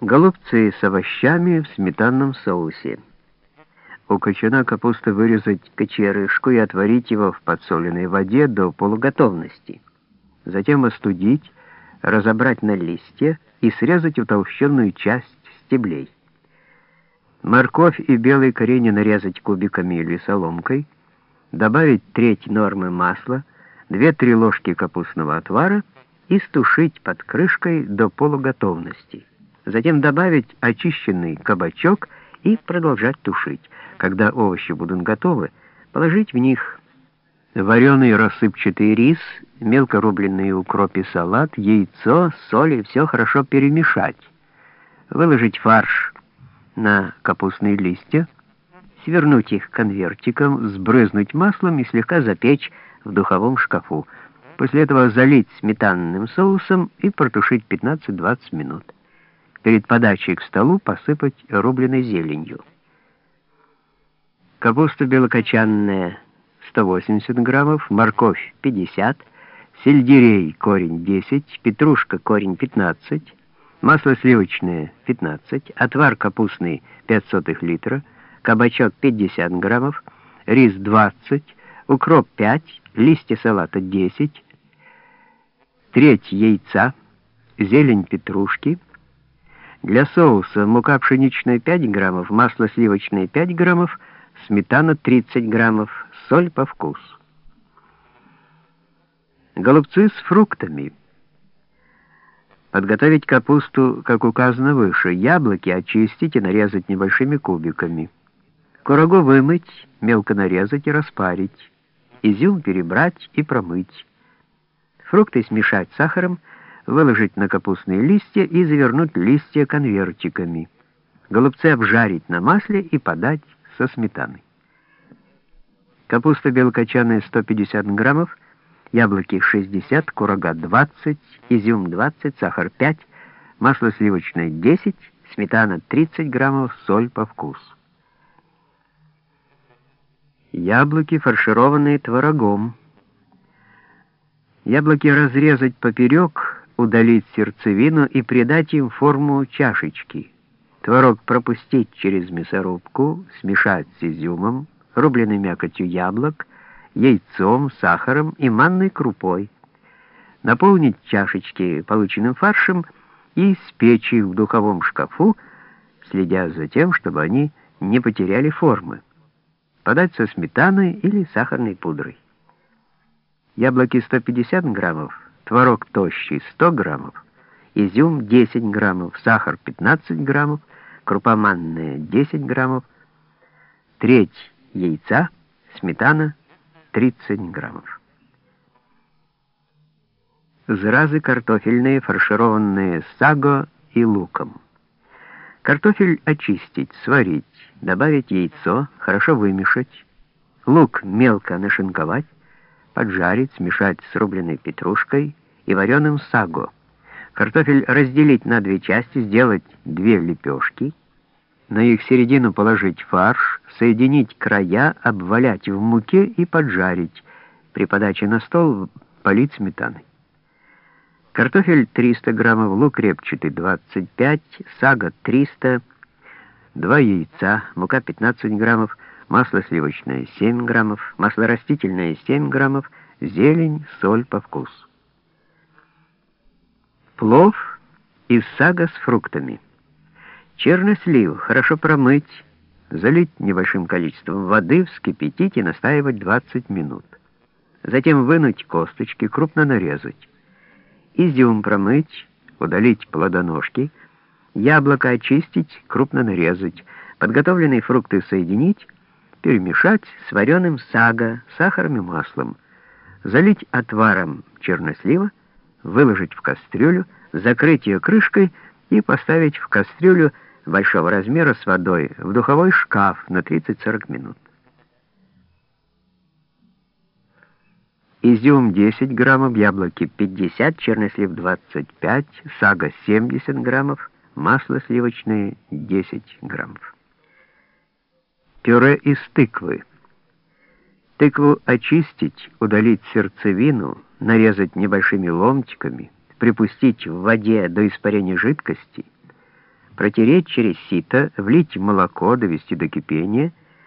Голубцы с овощами в сметанном соусе. У кочана капусты вырезать кочерышку и отварить его в подсоленной воде до полуготовности. Затем остудить, разобрать на листья и срезать утолщенную часть стеблей. Морковь и белые корень нарезать кубиками или соломкой, добавить треть нормы масла, 2-3 ложки капустного отвара и стушить под крышкой до полуготовности. Затем добавить очищенный кабачок и продолжать тушить. Когда овощи будут готовы, положить в них вареный рассыпчатый рис, мелко рубленый укроп и салат, яйцо, соль и все хорошо перемешать. Выложить фарш на капустные листья, свернуть их конвертиком, сбрызнуть маслом и слегка запечь в духовом шкафу. После этого залить сметанным соусом и протушить 15-20 минут. Перед подачей к столу посыпать рубленой зеленью. Капуста белокочанная 180 граммов, морковь 50, сельдерей корень 10, петрушка корень 15, масло сливочное 15, отвар капустный 500 литра, кабачок 50 граммов, рис 20, укроп 5, листья салата 10, треть яйца, зелень петрушки, для соуса мука пшеничная 5 граммов, масло сливочное 5 граммов, сметана 30 граммов, соль по вкусу. Голубцы с фруктами. Подготовить капусту, как указано выше, яблоки очистить и нарезать небольшими кубиками. Курагу вымыть, мелко нарезать и распарить изюм перебрать и промыть. Фрукты смешать с сахаром, выложить на капустные листья и завернуть листья конвертиками. Голубцы обжарить на масле и подать со сметаной. Капуста белокочанная 150 граммов, яблоки 60, курага 20, изюм 20, сахар 5, масло сливочное 10, сметана 30 граммов, соль по вкусу. Яблоки, фаршированные творогом. Яблоки разрезать поперек, удалить сердцевину и придать им форму чашечки. Творог пропустить через мясорубку, смешать с изюмом, рубленой мякотью яблок, яйцом, сахаром и манной крупой. Наполнить чашечки полученным фаршем и спечь их в духовом шкафу, следя за тем, чтобы они не потеряли формы подать со сметаной или сахарной пудрой. Яблоки 150 граммов, творог тощий 100 граммов, изюм 10 граммов, сахар 15 граммов, крупа манная 10 граммов, треть яйца, сметана 30 граммов. Зразы картофельные, фаршированные саго и луком. Картофель очистить, сварить, добавить яйцо, хорошо вымешать, лук мелко нашинковать, поджарить, смешать с рубленой петрушкой и вареным саго. Картофель разделить на две части, сделать две лепешки, на их середину положить фарш, соединить края, обвалять в муке и поджарить. При подаче на стол полить сметаной. Картофель 300 граммов, лук репчатый 25, сага 300, 2 яйца, мука 15 граммов, масло сливочное 7 граммов, масло растительное 7 граммов, зелень, соль по вкусу. Плов из сага с фруктами. Чернослив хорошо промыть, залить небольшим количеством воды, вскипятить и настаивать 20 минут. Затем вынуть косточки, крупно нарезать изюм промыть, удалить плодоножки, яблоко очистить, крупно нарезать, подготовленные фрукты соединить, перемешать с вареным сага, сахаром и маслом, залить отваром чернослива, выложить в кастрюлю, закрыть ее крышкой и поставить в кастрюлю большого размера с водой в духовой шкаф на 30-40 минут. изюм 10 граммов, яблоки 50, чернослив 25, сага 70 граммов, масло сливочное 10 граммов. Пюре из тыквы. Тыкву очистить, удалить сердцевину, нарезать небольшими ломтиками, припустить в воде до испарения жидкости, протереть через сито, влить молоко, довести до кипения —